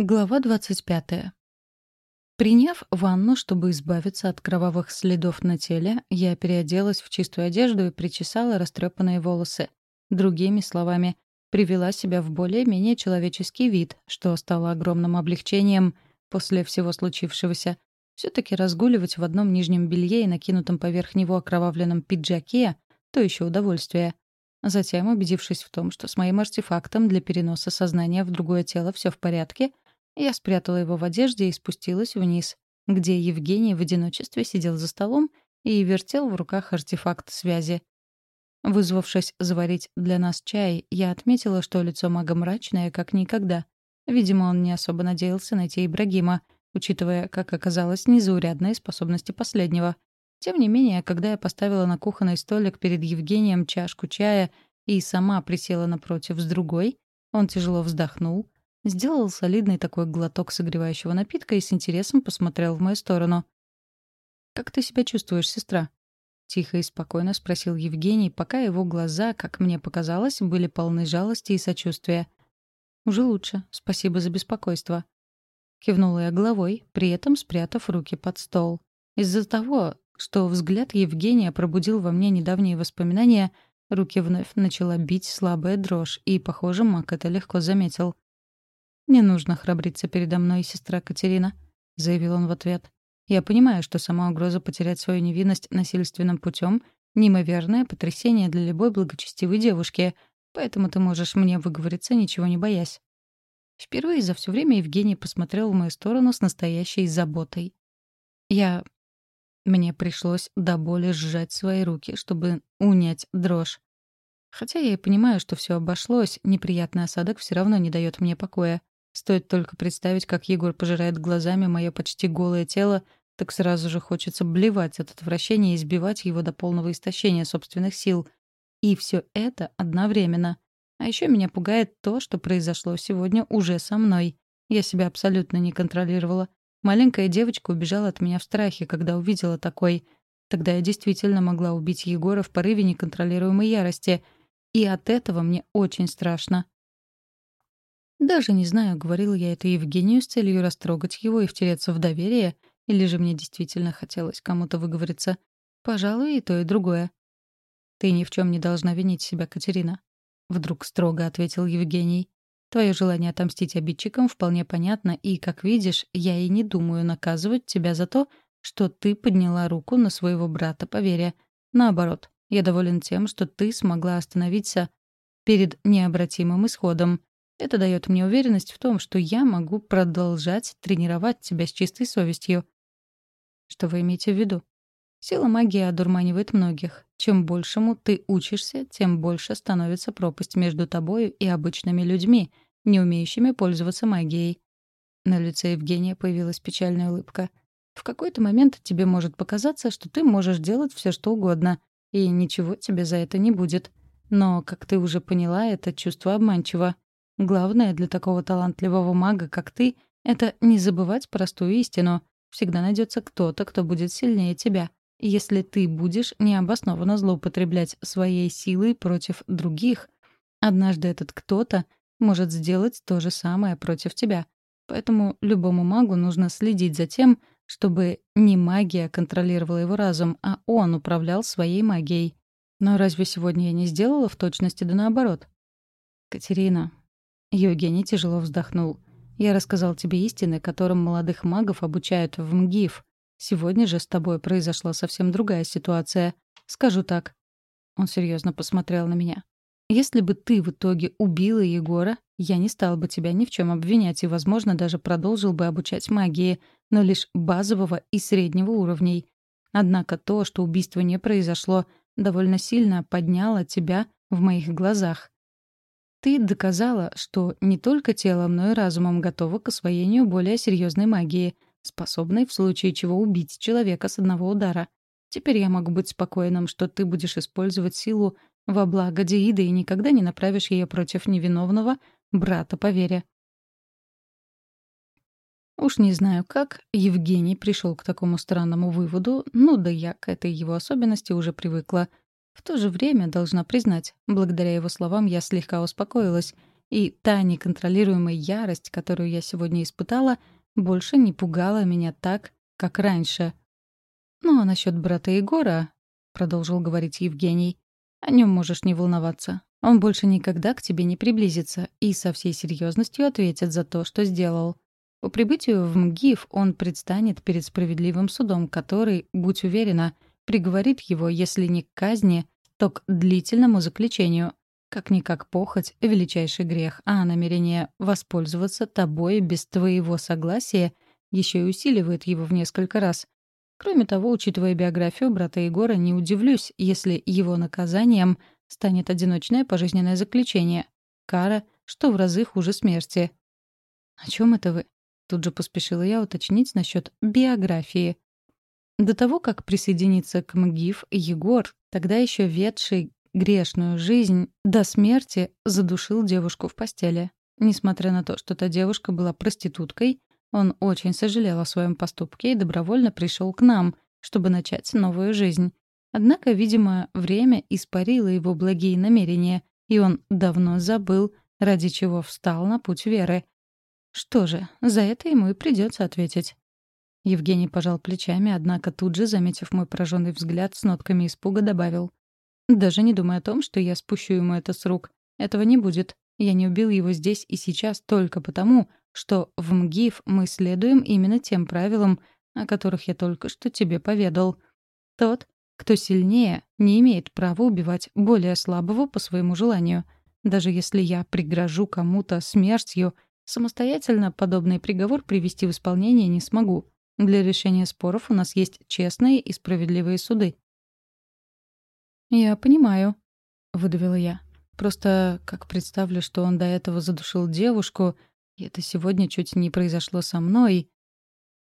Глава 25. Приняв ванну, чтобы избавиться от кровавых следов на теле, я переоделась в чистую одежду и причесала растрепанные волосы. Другими словами, привела себя в более-менее человеческий вид, что стало огромным облегчением после всего случившегося. все таки разгуливать в одном нижнем белье и накинутом поверх него окровавленном пиджаке — то еще удовольствие. Затем, убедившись в том, что с моим артефактом для переноса сознания в другое тело все в порядке — я спрятала его в одежде и спустилась вниз, где Евгений в одиночестве сидел за столом и вертел в руках артефакт связи. Вызвавшись заварить для нас чай, я отметила, что лицо мага мрачное, как никогда. Видимо, он не особо надеялся найти Ибрагима, учитывая, как оказалось, незаурядные способности последнего. Тем не менее, когда я поставила на кухонный столик перед Евгением чашку чая и сама присела напротив с другой, он тяжело вздохнул, Сделал солидный такой глоток согревающего напитка и с интересом посмотрел в мою сторону. «Как ты себя чувствуешь, сестра?» Тихо и спокойно спросил Евгений, пока его глаза, как мне показалось, были полны жалости и сочувствия. «Уже лучше. Спасибо за беспокойство». Кивнула я головой, при этом спрятав руки под стол. Из-за того, что взгляд Евгения пробудил во мне недавние воспоминания, руки вновь начала бить слабая дрожь, и, похоже, Мак это легко заметил. «Не нужно храбриться передо мной, сестра Катерина», — заявил он в ответ. «Я понимаю, что сама угроза потерять свою невинность насильственным путем — неимоверное потрясение для любой благочестивой девушки, поэтому ты можешь мне выговориться, ничего не боясь». Впервые за все время Евгений посмотрел в мою сторону с настоящей заботой. Я... Мне пришлось до боли сжать свои руки, чтобы унять дрожь. Хотя я и понимаю, что все обошлось, неприятный осадок все равно не дает мне покоя. Стоит только представить, как Егор пожирает глазами мое почти голое тело, так сразу же хочется блевать от отвращения и избивать его до полного истощения собственных сил. И все это одновременно. А еще меня пугает то, что произошло сегодня уже со мной. Я себя абсолютно не контролировала. Маленькая девочка убежала от меня в страхе, когда увидела такой. Тогда я действительно могла убить Егора в порыве неконтролируемой ярости. И от этого мне очень страшно. Даже не знаю, говорила я это Евгению с целью растрогать его и втереться в доверие, или же мне действительно хотелось кому-то выговориться. Пожалуй, и то, и другое. «Ты ни в чем не должна винить себя, Катерина», — вдруг строго ответил Евгений. «Твое желание отомстить обидчикам вполне понятно, и, как видишь, я и не думаю наказывать тебя за то, что ты подняла руку на своего брата по вере. Наоборот, я доволен тем, что ты смогла остановиться перед необратимым исходом. Это дает мне уверенность в том, что я могу продолжать тренировать тебя с чистой совестью. Что вы имеете в виду? Сила магии одурманивает многих. Чем большему ты учишься, тем больше становится пропасть между тобою и обычными людьми, не умеющими пользоваться магией. На лице Евгения появилась печальная улыбка. В какой-то момент тебе может показаться, что ты можешь делать все, что угодно, и ничего тебе за это не будет. Но, как ты уже поняла, это чувство обманчиво. Главное для такого талантливого мага, как ты, это не забывать простую истину. Всегда найдется кто-то, кто будет сильнее тебя. если ты будешь необоснованно злоупотреблять своей силой против других, однажды этот кто-то может сделать то же самое против тебя. Поэтому любому магу нужно следить за тем, чтобы не магия контролировала его разум, а он управлял своей магией. Но разве сегодня я не сделала в точности да наоборот? Катерина, Евгений тяжело вздохнул. «Я рассказал тебе истины, которым молодых магов обучают в МГИФ. Сегодня же с тобой произошла совсем другая ситуация. Скажу так». Он серьезно посмотрел на меня. «Если бы ты в итоге убила Егора, я не стал бы тебя ни в чем обвинять и, возможно, даже продолжил бы обучать магии, но лишь базового и среднего уровней. Однако то, что убийство не произошло, довольно сильно подняло тебя в моих глазах. Ты доказала, что не только телом, но и разумом готова к освоению более серьезной магии, способной в случае чего убить человека с одного удара. Теперь я могу быть спокойным, что ты будешь использовать силу во благо Дииды и никогда не направишь ее против невиновного брата по вере. Уж не знаю как, Евгений пришел к такому странному выводу, ну да я к этой его особенности уже привыкла — в то же время, должна признать, благодаря его словам я слегка успокоилась, и та неконтролируемая ярость, которую я сегодня испытала, больше не пугала меня так, как раньше. «Ну а насчет брата Егора», — продолжил говорить Евгений, — «о нем можешь не волноваться. Он больше никогда к тебе не приблизится и со всей серьезностью ответит за то, что сделал. По прибытию в МГИФ он предстанет перед справедливым судом, который, будь уверена, приговорит его, если не к казни, то к длительному заключению. Как-никак похоть — величайший грех, а намерение воспользоваться тобой без твоего согласия еще и усиливает его в несколько раз. Кроме того, учитывая биографию брата Егора, не удивлюсь, если его наказанием станет одиночное пожизненное заключение. Кара, что в разы хуже смерти. «О чем это вы?» Тут же поспешила я уточнить насчет биографии. До того, как присоединиться к МГИФ, Егор, тогда еще ведший грешную жизнь, до смерти задушил девушку в постели. Несмотря на то, что та девушка была проституткой, он очень сожалел о своем поступке и добровольно пришел к нам, чтобы начать новую жизнь. Однако, видимо, время испарило его благие намерения, и он давно забыл, ради чего встал на путь веры. Что же, за это ему и придется ответить. Евгений пожал плечами, однако тут же, заметив мой пораженный взгляд, с нотками испуга добавил. «Даже не думай о том, что я спущу ему это с рук. Этого не будет. Я не убил его здесь и сейчас только потому, что в МГИФ мы следуем именно тем правилам, о которых я только что тебе поведал. Тот, кто сильнее, не имеет права убивать более слабого по своему желанию. Даже если я пригрожу кому-то смертью — Самостоятельно подобный приговор привести в исполнение не смогу. Для решения споров у нас есть честные и справедливые суды. «Я понимаю», — выдавила я. «Просто как представлю, что он до этого задушил девушку, и это сегодня чуть не произошло со мной...»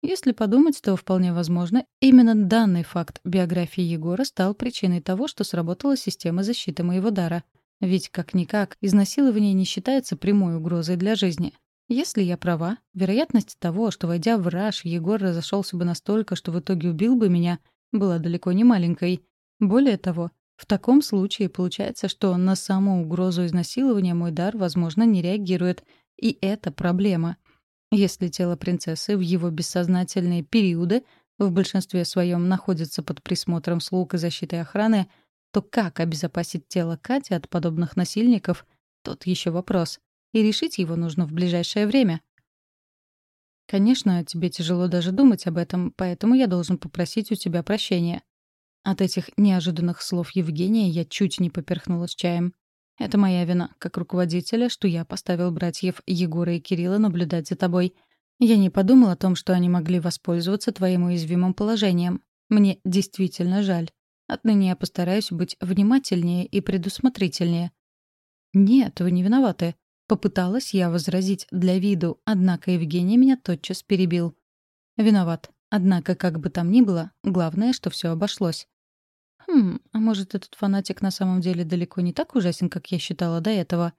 Если подумать, то вполне возможно, именно данный факт биографии Егора стал причиной того, что сработала система защиты моего дара. Ведь, как-никак, изнасилование не считается прямой угрозой для жизни. Если я права, вероятность того, что, войдя в раж, Егор разошелся бы настолько, что в итоге убил бы меня, была далеко не маленькой. Более того, в таком случае получается, что на саму угрозу изнасилования мой дар, возможно, не реагирует. И это проблема. Если тело принцессы в его бессознательные периоды в большинстве своем находится под присмотром слуг и защитой охраны, то как обезопасить тело Кати от подобных насильников — тот еще вопрос и решить его нужно в ближайшее время. Конечно, тебе тяжело даже думать об этом, поэтому я должен попросить у тебя прощения. От этих неожиданных слов Евгения я чуть не поперхнулась чаем. Это моя вина, как руководителя, что я поставил братьев Егора и Кирилла наблюдать за тобой. Я не подумал о том, что они могли воспользоваться твоим уязвимым положением. Мне действительно жаль. Отныне я постараюсь быть внимательнее и предусмотрительнее. Нет, вы не виноваты. Попыталась я возразить для виду, однако Евгений меня тотчас перебил. Виноват. Однако, как бы там ни было, главное, что все обошлось. Хм, а может, этот фанатик на самом деле далеко не так ужасен, как я считала до этого?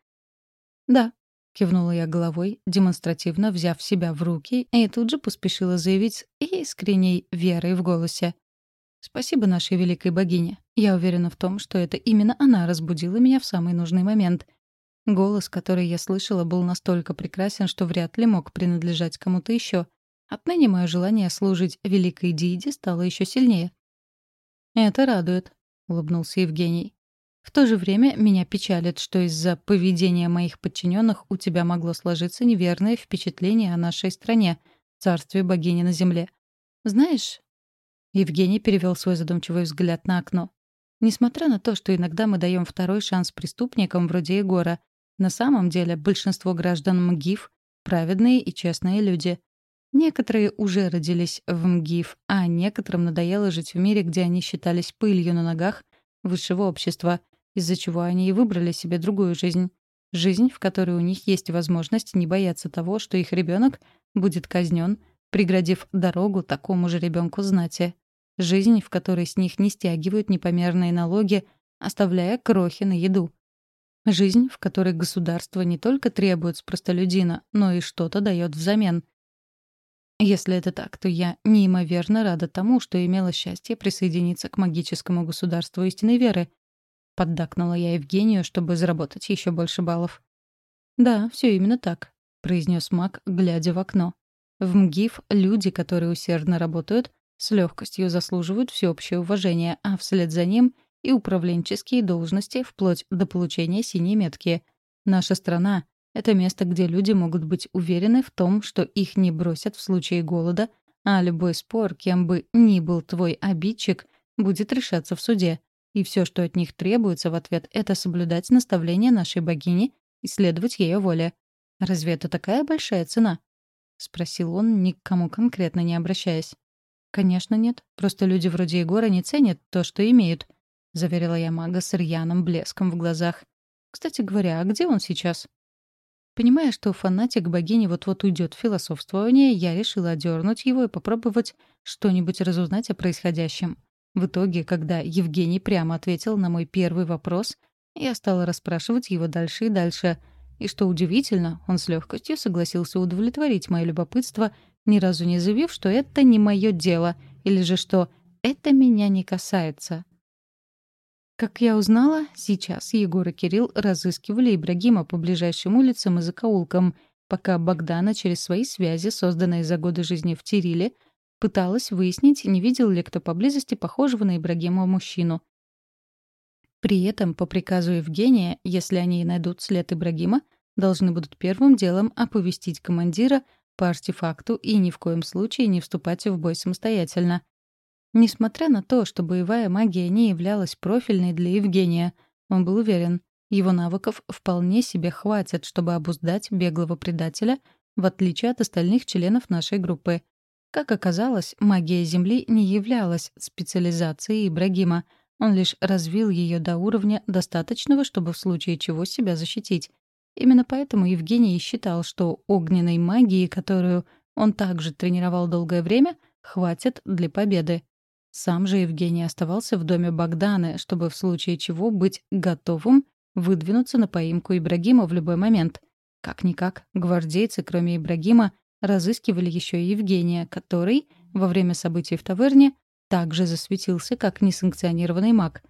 Да, кивнула я головой, демонстративно взяв себя в руки, и тут же поспешила заявить искренней верой в голосе. Спасибо нашей великой богине. Я уверена в том, что это именно она разбудила меня в самый нужный момент — Голос, который я слышала, был настолько прекрасен, что вряд ли мог принадлежать кому-то еще. Отныне мое желание служить великой Диде стало еще сильнее. «Это радует», — улыбнулся Евгений. «В то же время меня печалит, что из-за поведения моих подчиненных у тебя могло сложиться неверное впечатление о нашей стране, царстве богини на земле. Знаешь...» Евгений перевел свой задумчивый взгляд на окно. «Несмотря на то, что иногда мы даем второй шанс преступникам вроде Егора, на самом деле большинство граждан МГИФ — праведные и честные люди. Некоторые уже родились в МГИФ, а некоторым надоело жить в мире, где они считались пылью на ногах высшего общества, из-за чего они и выбрали себе другую жизнь. Жизнь, в которой у них есть возможность не бояться того, что их ребенок будет казнен, преградив дорогу такому же ребенку знати. Жизнь, в которой с них не стягивают непомерные налоги, оставляя крохи на еду. Жизнь, в которой государство не только требует с простолюдина, но и что-то дает взамен. Если это так, то я неимоверно рада тому, что имела счастье присоединиться к магическому государству истинной веры. Поддакнула я Евгению, чтобы заработать еще больше баллов. «Да, все именно так», — произнес маг, глядя в окно. В МГИФ люди, которые усердно работают, с легкостью заслуживают всеобщее уважение, а вслед за ним и управленческие должности вплоть до получения синей метки. Наша страна — это место, где люди могут быть уверены в том, что их не бросят в случае голода, а любой спор, кем бы ни был твой обидчик, будет решаться в суде. И все, что от них требуется в ответ, это соблюдать наставления нашей богини и следовать ее воле. Разве это такая большая цена? — спросил он, ни к кому конкретно не обращаясь. «Конечно нет. Просто люди вроде Егора не ценят то, что имеют», — заверила я мага с рьяным блеском в глазах. «Кстати говоря, а где он сейчас?» Понимая, что фанатик богини вот-вот уйдет в философствование, я решила одернуть его и попробовать что-нибудь разузнать о происходящем. В итоге, когда Евгений прямо ответил на мой первый вопрос, я стала расспрашивать его дальше и дальше — и что удивительно, он с легкостью согласился удовлетворить мое любопытство, ни разу не заявив, что это не мое дело, или же что это меня не касается. Как я узнала, сейчас Егор и Кирилл разыскивали Ибрагима по ближайшим улицам и закоулкам, пока Богдана через свои связи, созданные за годы жизни в Тириле, пыталась выяснить, не видел ли кто поблизости похожего на Ибрагима мужчину. При этом, по приказу Евгения, если они найдут след Ибрагима, должны будут первым делом оповестить командира по артефакту и ни в коем случае не вступать в бой самостоятельно. Несмотря на то, что боевая магия не являлась профильной для Евгения, он был уверен, его навыков вполне себе хватит, чтобы обуздать беглого предателя, в отличие от остальных членов нашей группы. Как оказалось, магия Земли не являлась специализацией Ибрагима — он лишь развил ее до уровня, достаточного, чтобы в случае чего себя защитить. Именно поэтому Евгений считал, что огненной магии, которую он также тренировал долгое время, хватит для победы. Сам же Евгений оставался в доме Богданы, чтобы в случае чего быть готовым выдвинуться на поимку Ибрагима в любой момент. Как-никак, гвардейцы, кроме Ибрагима, разыскивали еще и Евгения, который, во время событий в таверне, также засветился как несанкционированный маг.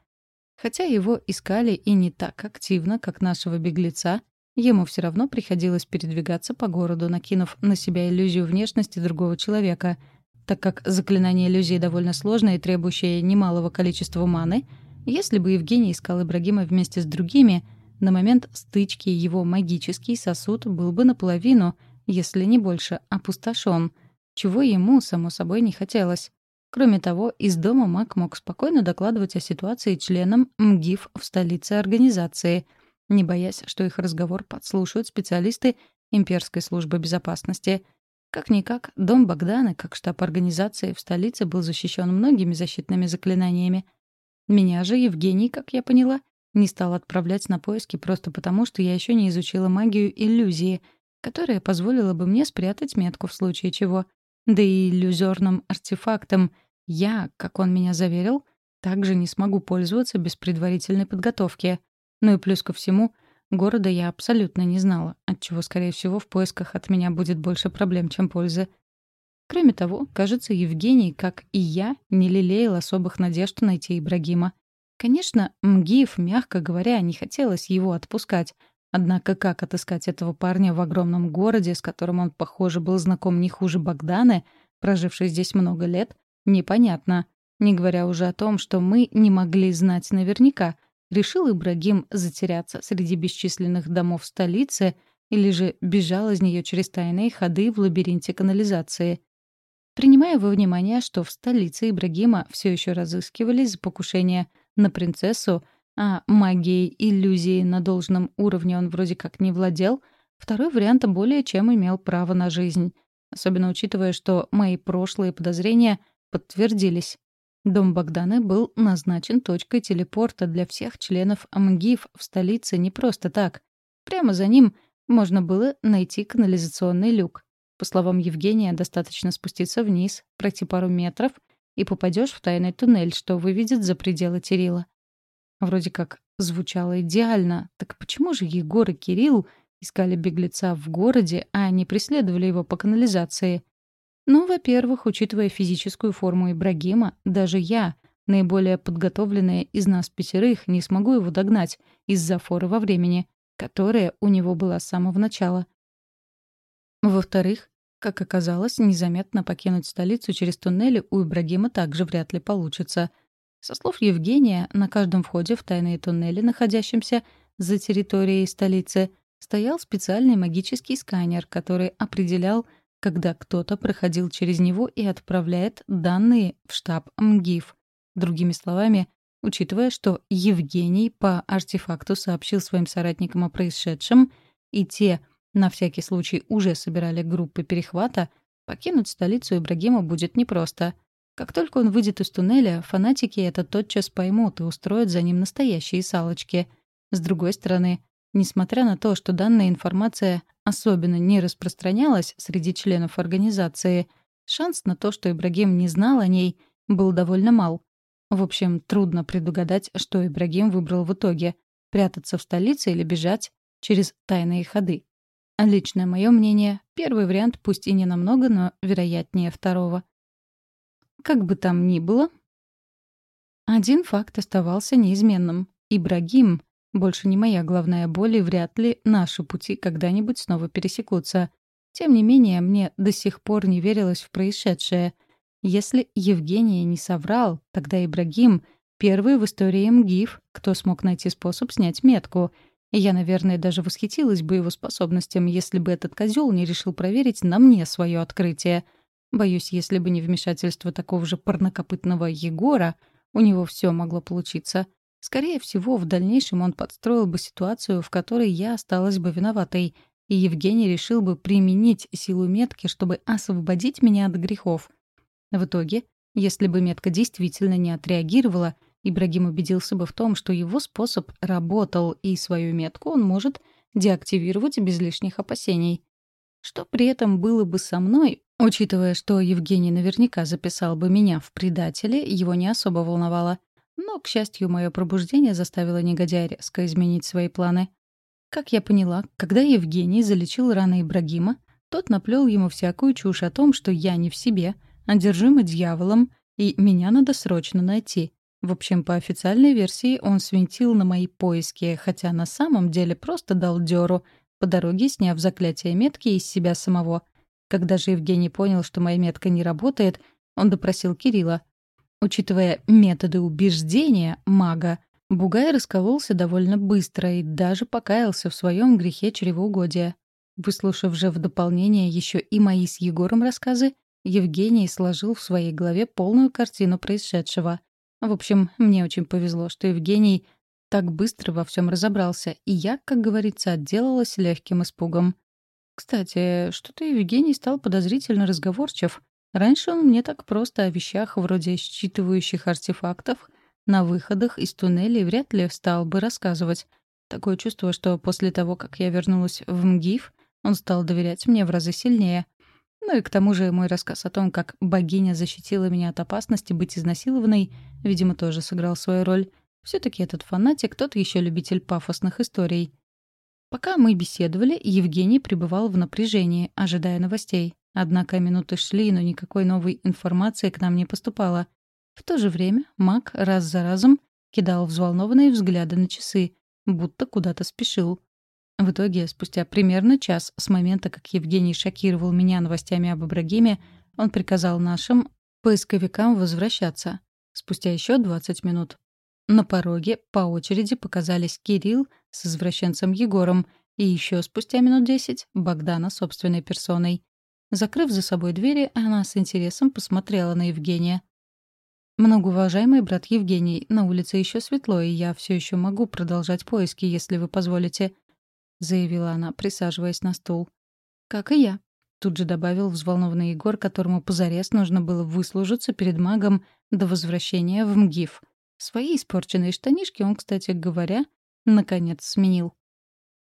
Хотя его искали и не так активно, как нашего беглеца, ему все равно приходилось передвигаться по городу, накинув на себя иллюзию внешности другого человека. Так как заклинание иллюзии довольно сложное и требующее немалого количества маны, если бы Евгений искал Ибрагима вместе с другими, на момент стычки его магический сосуд был бы наполовину, если не больше, опустошен, чего ему, само собой, не хотелось. Кроме того, из дома Мак мог спокойно докладывать о ситуации членам МГИФ в столице организации, не боясь, что их разговор подслушают специалисты Имперской службы безопасности. Как-никак, дом Богдана, как штаб организации в столице, был защищен многими защитными заклинаниями. Меня же Евгений, как я поняла, не стал отправлять на поиски просто потому, что я еще не изучила магию иллюзии, которая позволила бы мне спрятать метку в случае чего — да и иллюзорным артефактом я, как он меня заверил, также не смогу пользоваться без предварительной подготовки. Ну и плюс ко всему, города я абсолютно не знала, отчего, скорее всего, в поисках от меня будет больше проблем, чем пользы. Кроме того, кажется, Евгений, как и я, не лелеял особых надежд найти Ибрагима. Конечно, Мгиев, мягко говоря, не хотелось его отпускать, Однако как отыскать этого парня в огромном городе, с которым он, похоже, был знаком не хуже Богданы, прожившей здесь много лет, непонятно. Не говоря уже о том, что мы не могли знать наверняка, решил Ибрагим затеряться среди бесчисленных домов столицы или же бежал из нее через тайные ходы в лабиринте канализации. Принимая во внимание, что в столице Ибрагима все еще разыскивались за покушение на принцессу, а магией иллюзии на должном уровне он вроде как не владел, второй вариант более чем имел право на жизнь. Особенно учитывая, что мои прошлые подозрения подтвердились. Дом Богданы был назначен точкой телепорта для всех членов МГИФ в столице не просто так. Прямо за ним можно было найти канализационный люк. По словам Евгения, достаточно спуститься вниз, пройти пару метров, и попадешь в тайный туннель, что выведет за пределы Терила. Вроде как звучало идеально. Так почему же Егор и Кирилл искали беглеца в городе, а не преследовали его по канализации? Ну, во-первых, учитывая физическую форму Ибрагима, даже я, наиболее подготовленная из нас пятерых, не смогу его догнать из-за форы во времени. которая у него была с самого начала. Во-вторых, как оказалось, незаметно покинуть столицу через туннели у Ибрагима также вряд ли получится. Со слов Евгения, на каждом входе в тайные туннели, находящемся за территорией столицы, стоял специальный магический сканер, который определял, когда кто-то проходил через него и отправляет данные в штаб МГИФ. Другими словами, учитывая, что Евгений по артефакту сообщил своим соратникам о происшедшем, и те — на всякий случай уже собирали группы перехвата, покинуть столицу Ибрагима будет непросто. Как только он выйдет из туннеля, фанатики это тотчас поймут и устроят за ним настоящие салочки. С другой стороны, несмотря на то, что данная информация особенно не распространялась среди членов организации, шанс на то, что Ибрагим не знал о ней, был довольно мал. В общем, трудно предугадать, что Ибрагим выбрал в итоге — прятаться в столице или бежать через тайные ходы. Личное мое мнение, первый вариант пусть и не намного, но вероятнее второго. Как бы там ни было, один факт оставался неизменным. Ибрагим больше не моя главная боль, и вряд ли наши пути когда-нибудь снова пересекутся. Тем не менее, мне до сих пор не верилось в происшедшее. Если Евгений не соврал, тогда Ибрагим — первый в истории МГИФ, кто смог найти способ снять метку — я, наверное, даже восхитилась бы его способностям, если бы этот козел не решил проверить на мне свое открытие. Боюсь, если бы не вмешательство такого же парнокопытного Егора, у него все могло получиться. Скорее всего, в дальнейшем он подстроил бы ситуацию, в которой я осталась бы виноватой, и Евгений решил бы применить силу метки, чтобы освободить меня от грехов. В итоге, если бы метка действительно не отреагировала — Ибрагим убедился бы в том, что его способ работал, и свою метку он может деактивировать без лишних опасений. Что при этом было бы со мной, учитывая, что Евгений наверняка записал бы меня в предателе, его не особо волновало. Но, к счастью, мое пробуждение заставило негодяя резко изменить свои планы. Как я поняла, когда Евгений залечил раны Ибрагима, тот наплел ему всякую чушь о том, что я не в себе, одержима дьяволом, и меня надо срочно найти. В общем, по официальной версии он свинтил на мои поиски, хотя на самом деле просто дал дёру, по дороге сняв заклятие метки из себя самого. Когда же Евгений понял, что моя метка не работает, он допросил Кирилла. Учитывая методы убеждения мага, Бугай раскололся довольно быстро и даже покаялся в своем грехе чревоугодия. Выслушав же в дополнение еще и мои с Егором рассказы, Евгений сложил в своей голове полную картину происшедшего — в общем, мне очень повезло, что Евгений так быстро во всем разобрался, и я, как говорится, отделалась легким испугом. Кстати, что-то Евгений стал подозрительно разговорчив. Раньше он мне так просто о вещах вроде считывающих артефактов на выходах из туннелей вряд ли стал бы рассказывать. Такое чувство, что после того, как я вернулась в МГИФ, он стал доверять мне в разы сильнее. Ну и к тому же мой рассказ о том, как богиня защитила меня от опасности быть изнасилованной, видимо, тоже сыграл свою роль. все таки этот фанатик тот еще любитель пафосных историй. Пока мы беседовали, Евгений пребывал в напряжении, ожидая новостей. Однако минуты шли, но никакой новой информации к нам не поступало. В то же время маг раз за разом кидал взволнованные взгляды на часы, будто куда-то спешил. В итоге, спустя примерно час с момента, как Евгений шокировал меня новостями об Ибрагиме, он приказал нашим поисковикам возвращаться. Спустя еще 20 минут. На пороге по очереди показались Кирилл с извращенцем Егором и еще спустя минут 10 Богдана собственной персоной. Закрыв за собой двери, она с интересом посмотрела на Евгения. «Многоуважаемый брат Евгений, на улице еще светло, и я все еще могу продолжать поиски, если вы позволите заявила она, присаживаясь на стул. «Как и я», — тут же добавил взволнованный Егор, которому позарез нужно было выслужиться перед магом до возвращения в МГИФ. Свои испорченные штанишки он, кстати говоря, наконец сменил.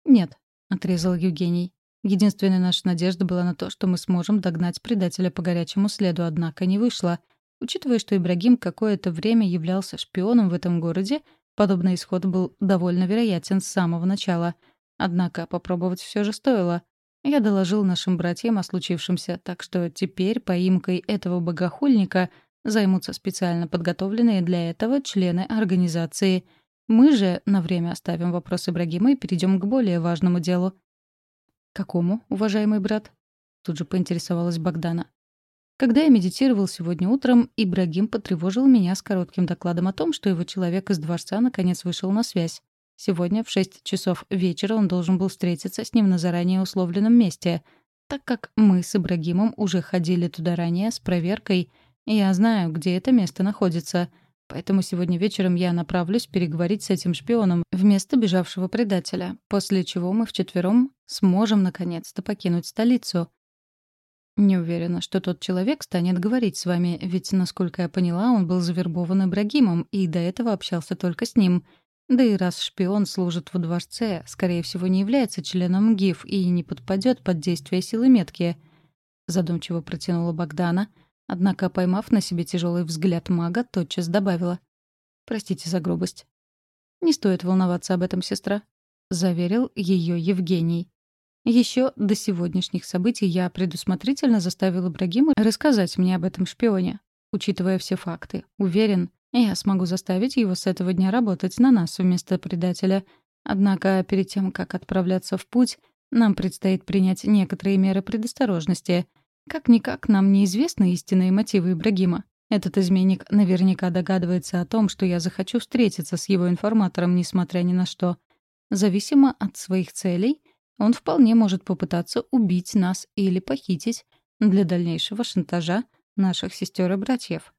«Нет», — отрезал Евгений. «Единственная наша надежда была на то, что мы сможем догнать предателя по горячему следу, однако не вышло. Учитывая, что Ибрагим какое-то время являлся шпионом в этом городе, подобный исход был довольно вероятен с самого начала — Однако попробовать все же стоило. Я доложил нашим братьям о случившемся, так что теперь поимкой этого богохульника займутся специально подготовленные для этого члены организации. Мы же на время оставим вопрос Ибрагима и перейдем к более важному делу. «Какому, уважаемый брат?» Тут же поинтересовалась Богдана. Когда я медитировал сегодня утром, Ибрагим потревожил меня с коротким докладом о том, что его человек из дворца наконец вышел на связь. Сегодня в шесть часов вечера он должен был встретиться с ним на заранее условленном месте. Так как мы с Ибрагимом уже ходили туда ранее с проверкой, я знаю, где это место находится — Поэтому сегодня вечером я направлюсь переговорить с этим шпионом вместо бежавшего предателя, после чего мы вчетвером сможем наконец-то покинуть столицу. Не уверена, что тот человек станет говорить с вами, ведь, насколько я поняла, он был завербован Ибрагимом и до этого общался только с ним. Да и раз шпион служит во дворце, скорее всего, не является членом ГИФ и не подпадет под действие силы метки. Задумчиво протянула Богдана — Однако, поймав на себе тяжелый взгляд мага, тотчас добавила. «Простите за грубость». «Не стоит волноваться об этом, сестра», — заверил ее Евгений. Еще до сегодняшних событий я предусмотрительно заставил Ибрагима рассказать мне об этом шпионе. Учитывая все факты, уверен, я смогу заставить его с этого дня работать на нас вместо предателя. Однако перед тем, как отправляться в путь, нам предстоит принять некоторые меры предосторожности — как-никак нам неизвестны истинные мотивы Ибрагима. Этот изменник наверняка догадывается о том, что я захочу встретиться с его информатором, несмотря ни на что. Зависимо от своих целей, он вполне может попытаться убить нас или похитить для дальнейшего шантажа наших сестер и братьев.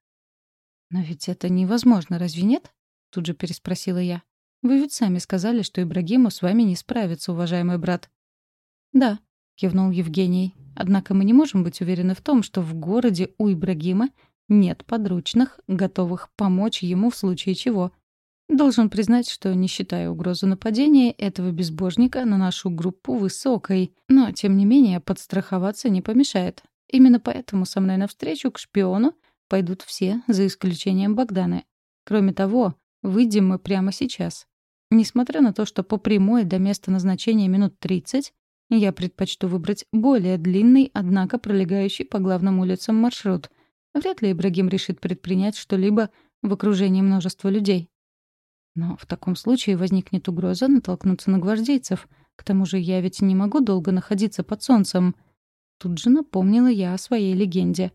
«Но ведь это невозможно, разве нет?» — тут же переспросила я. «Вы ведь сами сказали, что Ибрагиму с вами не справится, уважаемый брат». «Да», — кивнул Евгений. Однако мы не можем быть уверены в том, что в городе у Ибрагима нет подручных, готовых помочь ему в случае чего. Должен признать, что не считаю угрозу нападения этого безбожника на нашу группу высокой, но, тем не менее, подстраховаться не помешает. Именно поэтому со мной навстречу к шпиону пойдут все, за исключением Богданы. Кроме того, выйдем мы прямо сейчас. Несмотря на то, что по прямой до места назначения минут 30, я предпочту выбрать более длинный, однако пролегающий по главным улицам маршрут. Вряд ли Ибрагим решит предпринять что-либо в окружении множества людей. Но в таком случае возникнет угроза натолкнуться на гвардейцев. К тому же я ведь не могу долго находиться под солнцем. Тут же напомнила я о своей легенде.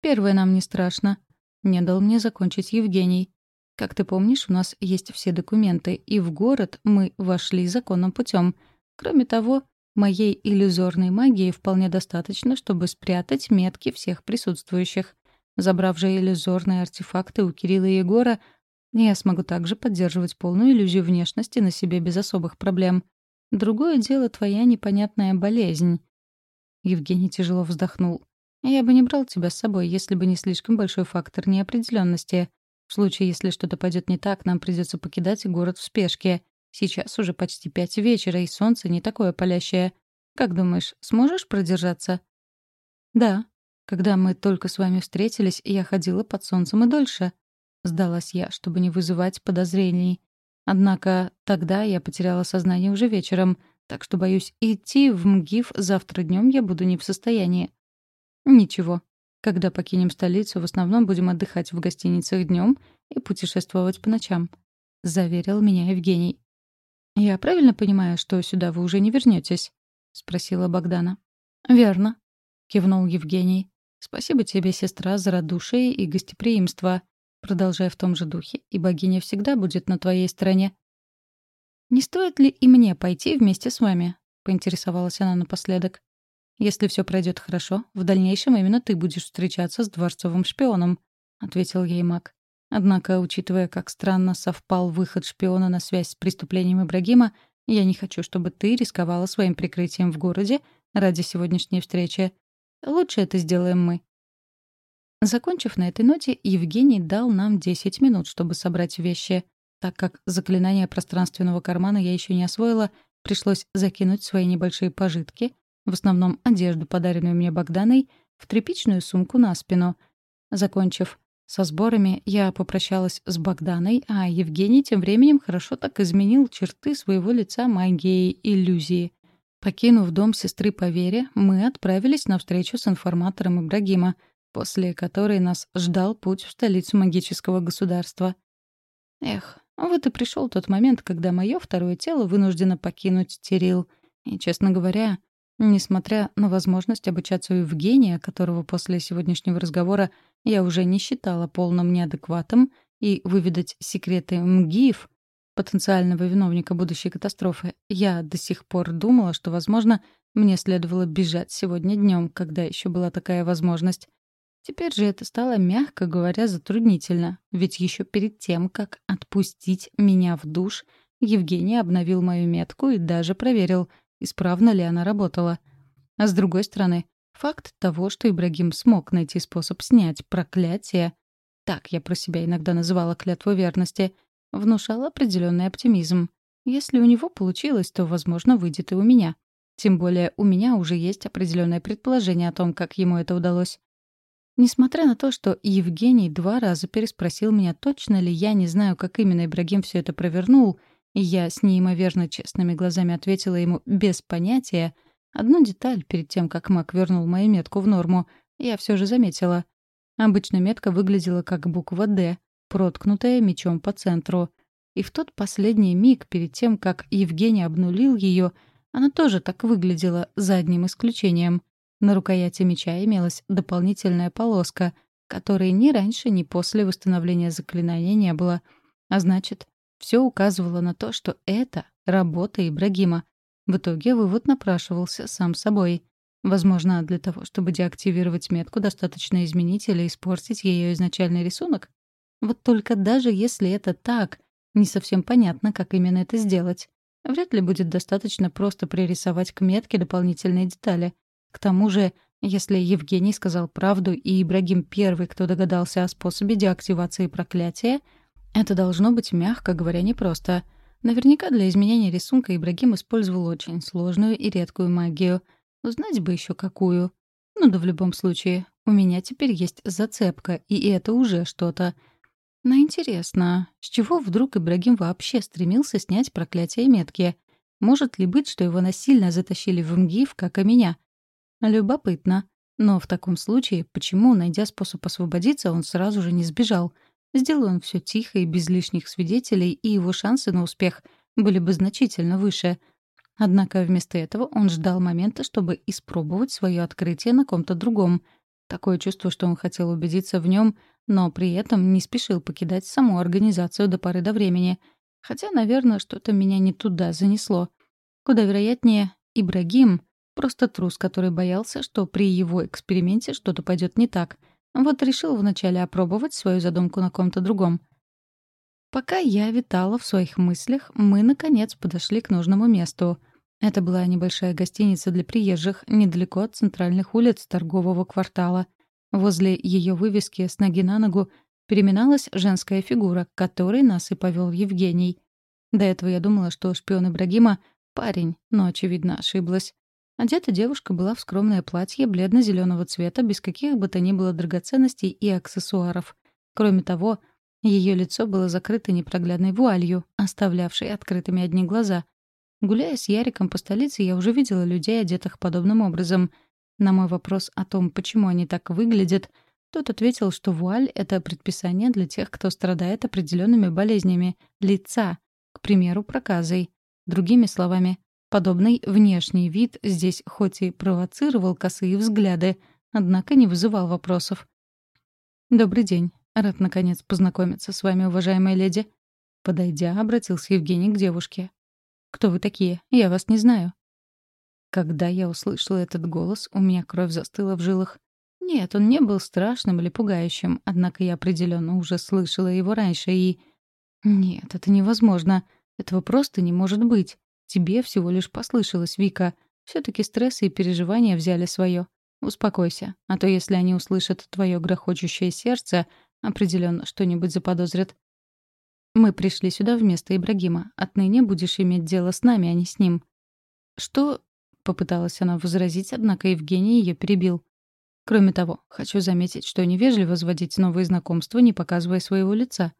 «Первое нам не страшно», — не дал мне закончить Евгений. «Как ты помнишь, у нас есть все документы, и в город мы вошли законным путем. Кроме того, моей иллюзорной магии вполне достаточно, чтобы спрятать метки всех присутствующих. Забрав же иллюзорные артефакты у Кирилла и Егора, я смогу также поддерживать полную иллюзию внешности на себе без особых проблем. Другое дело твоя непонятная болезнь. Евгений тяжело вздохнул. Я бы не брал тебя с собой, если бы не слишком большой фактор неопределенности. В случае, если что-то пойдет не так, нам придется покидать город в спешке. Сейчас уже почти пять вечера, и солнце не такое палящее. Как думаешь, сможешь продержаться?» «Да. Когда мы только с вами встретились, я ходила под солнцем и дольше», — сдалась я, чтобы не вызывать подозрений. Однако тогда я потеряла сознание уже вечером, так что, боюсь, идти в МГИФ завтра днем я буду не в состоянии. Ничего. Когда покинем столицу, в основном будем отдыхать в гостиницах днем и путешествовать по ночам», — заверил меня Евгений. «Я правильно понимаю, что сюда вы уже не вернетесь? спросила Богдана. «Верно», — кивнул Евгений. «Спасибо тебе, сестра, за радушие и гостеприимство. Продолжай в том же духе, и богиня всегда будет на твоей стороне». «Не стоит ли и мне пойти вместе с вами?» — поинтересовалась она напоследок. «Если все пройдет хорошо, в дальнейшем именно ты будешь встречаться с дворцовым шпионом», — ответил ей маг. Однако, учитывая, как странно совпал выход шпиона на связь с преступлением Ибрагима, я не хочу, чтобы ты рисковала своим прикрытием в городе ради сегодняшней встречи. Лучше это сделаем мы. Закончив на этой ноте, Евгений дал нам 10 минут, чтобы собрать вещи. Так как заклинание пространственного кармана я еще не освоила, пришлось закинуть свои небольшие пожитки, в основном одежду, подаренную мне Богданой, в тряпичную сумку на спину. Закончив со сборами я попрощалась с Богданой, а Евгений тем временем хорошо так изменил черты своего лица магией иллюзии. Покинув дом сестры по вере, мы отправились на встречу с информатором Ибрагима, после которой нас ждал путь в столицу магического государства. Эх, Вот и пришел тот момент, когда мое второе тело вынуждено покинуть Терил. И, честно говоря, несмотря на возможность обучаться у Евгения, которого после сегодняшнего разговора я уже не считала полным неадекватом, и выведать секреты МГИФ, потенциального виновника будущей катастрофы, я до сих пор думала, что, возможно, мне следовало бежать сегодня днем, когда еще была такая возможность. Теперь же это стало, мягко говоря, затруднительно, ведь еще перед тем, как отпустить меня в душ, Евгений обновил мою метку и даже проверил, исправно ли она работала. А с другой стороны, факт того, что Ибрагим смог найти способ снять проклятие, так я про себя иногда называла клятву верности, внушал определенный оптимизм. Если у него получилось, то, возможно, выйдет и у меня. Тем более у меня уже есть определенное предположение о том, как ему это удалось. Несмотря на то, что Евгений два раза переспросил меня, точно ли я не знаю, как именно Ибрагим все это провернул, я с неимоверно честными глазами ответила ему без понятия, одну деталь перед тем, как Мак вернул мою метку в норму, я все же заметила. Обычно метка выглядела как буква «Д», проткнутая мечом по центру. И в тот последний миг, перед тем, как Евгений обнулил ее, она тоже так выглядела, за одним исключением. На рукояти меча имелась дополнительная полоска, которой ни раньше, ни после восстановления заклинания не было. А значит, все указывало на то, что это работа Ибрагима. В итоге вывод напрашивался сам собой. Возможно, для того, чтобы деактивировать метку, достаточно изменить или испортить ее изначальный рисунок? Вот только даже если это так, не совсем понятно, как именно это сделать. Вряд ли будет достаточно просто пририсовать к метке дополнительные детали — к тому же, если Евгений сказал правду и Ибрагим первый, кто догадался о способе деактивации проклятия, это должно быть, мягко говоря, непросто. Наверняка для изменения рисунка Ибрагим использовал очень сложную и редкую магию. Узнать бы еще какую. Ну да в любом случае, у меня теперь есть зацепка, и это уже что-то. Но интересно, с чего вдруг Ибрагим вообще стремился снять проклятие метки? Может ли быть, что его насильно затащили в МГИФ, как и меня? Любопытно. Но в таком случае, почему, найдя способ освободиться, он сразу же не сбежал? Сделал он все тихо и без лишних свидетелей, и его шансы на успех были бы значительно выше. Однако вместо этого он ждал момента, чтобы испробовать свое открытие на ком-то другом. Такое чувство, что он хотел убедиться в нем, но при этом не спешил покидать саму организацию до поры до времени. Хотя, наверное, что-то меня не туда занесло. Куда вероятнее, Ибрагим Просто трус, который боялся, что при его эксперименте что-то пойдет не так. Вот решил вначале опробовать свою задумку на ком-то другом. Пока я витала в своих мыслях, мы, наконец, подошли к нужному месту. Это была небольшая гостиница для приезжих, недалеко от центральных улиц торгового квартала. Возле ее вывески с ноги на ногу переминалась женская фигура, к которой нас и повел Евгений. До этого я думала, что шпион Ибрагима — парень, но, очевидно, ошиблась. Одета девушка была в скромное платье бледно-зеленого цвета, без каких бы то ни было драгоценностей и аксессуаров. Кроме того, ее лицо было закрыто непроглядной вуалью, оставлявшей открытыми одни глаза. Гуляя с Яриком по столице, я уже видела людей, одетых подобным образом. На мой вопрос о том, почему они так выглядят, тот ответил, что вуаль — это предписание для тех, кто страдает определенными болезнями лица, к примеру, проказой. Другими словами, Подобный внешний вид здесь хоть и провоцировал косые взгляды, однако не вызывал вопросов. «Добрый день. Рад, наконец, познакомиться с вами, уважаемая леди». Подойдя, обратился Евгений к девушке. «Кто вы такие? Я вас не знаю». Когда я услышала этот голос, у меня кровь застыла в жилах. Нет, он не был страшным или пугающим, однако я определенно уже слышала его раньше и... Нет, это невозможно. Этого просто не может быть. Тебе всего лишь послышалось, Вика. все таки стрессы и переживания взяли свое. Успокойся, а то если они услышат твое грохочущее сердце, определенно что-нибудь заподозрят. Мы пришли сюда вместо Ибрагима. Отныне будешь иметь дело с нами, а не с ним. Что? Попыталась она возразить, однако Евгений ее перебил. Кроме того, хочу заметить, что невежливо заводить новые знакомства, не показывая своего лица.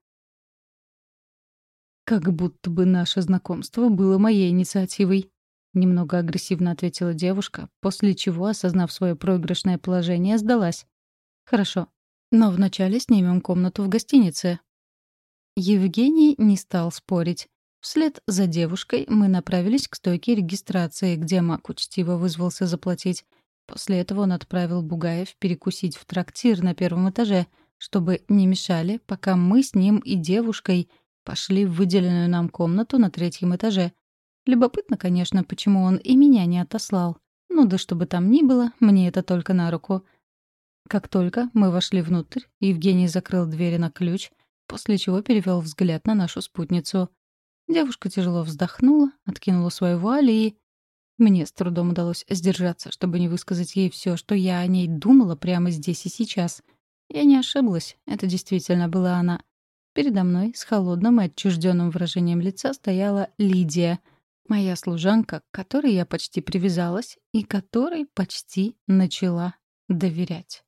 «Как будто бы наше знакомство было моей инициативой», — немного агрессивно ответила девушка, после чего, осознав свое проигрышное положение, сдалась. «Хорошо. Но вначале снимем комнату в гостинице». Евгений не стал спорить. Вслед за девушкой мы направились к стойке регистрации, где Мак учтиво вызвался заплатить. После этого он отправил Бугаев перекусить в трактир на первом этаже, чтобы не мешали, пока мы с ним и девушкой пошли в выделенную нам комнату на третьем этаже. Любопытно, конечно, почему он и меня не отослал. Ну да чтобы там ни было, мне это только на руку. Как только мы вошли внутрь, Евгений закрыл двери на ключ, после чего перевел взгляд на нашу спутницу. Девушка тяжело вздохнула, откинула свою вуаль и... Мне с трудом удалось сдержаться, чтобы не высказать ей все, что я о ней думала прямо здесь и сейчас. Я не ошиблась, это действительно была она. Передо мной с холодным и отчужденным выражением лица стояла Лидия, моя служанка, к которой я почти привязалась и которой почти начала доверять.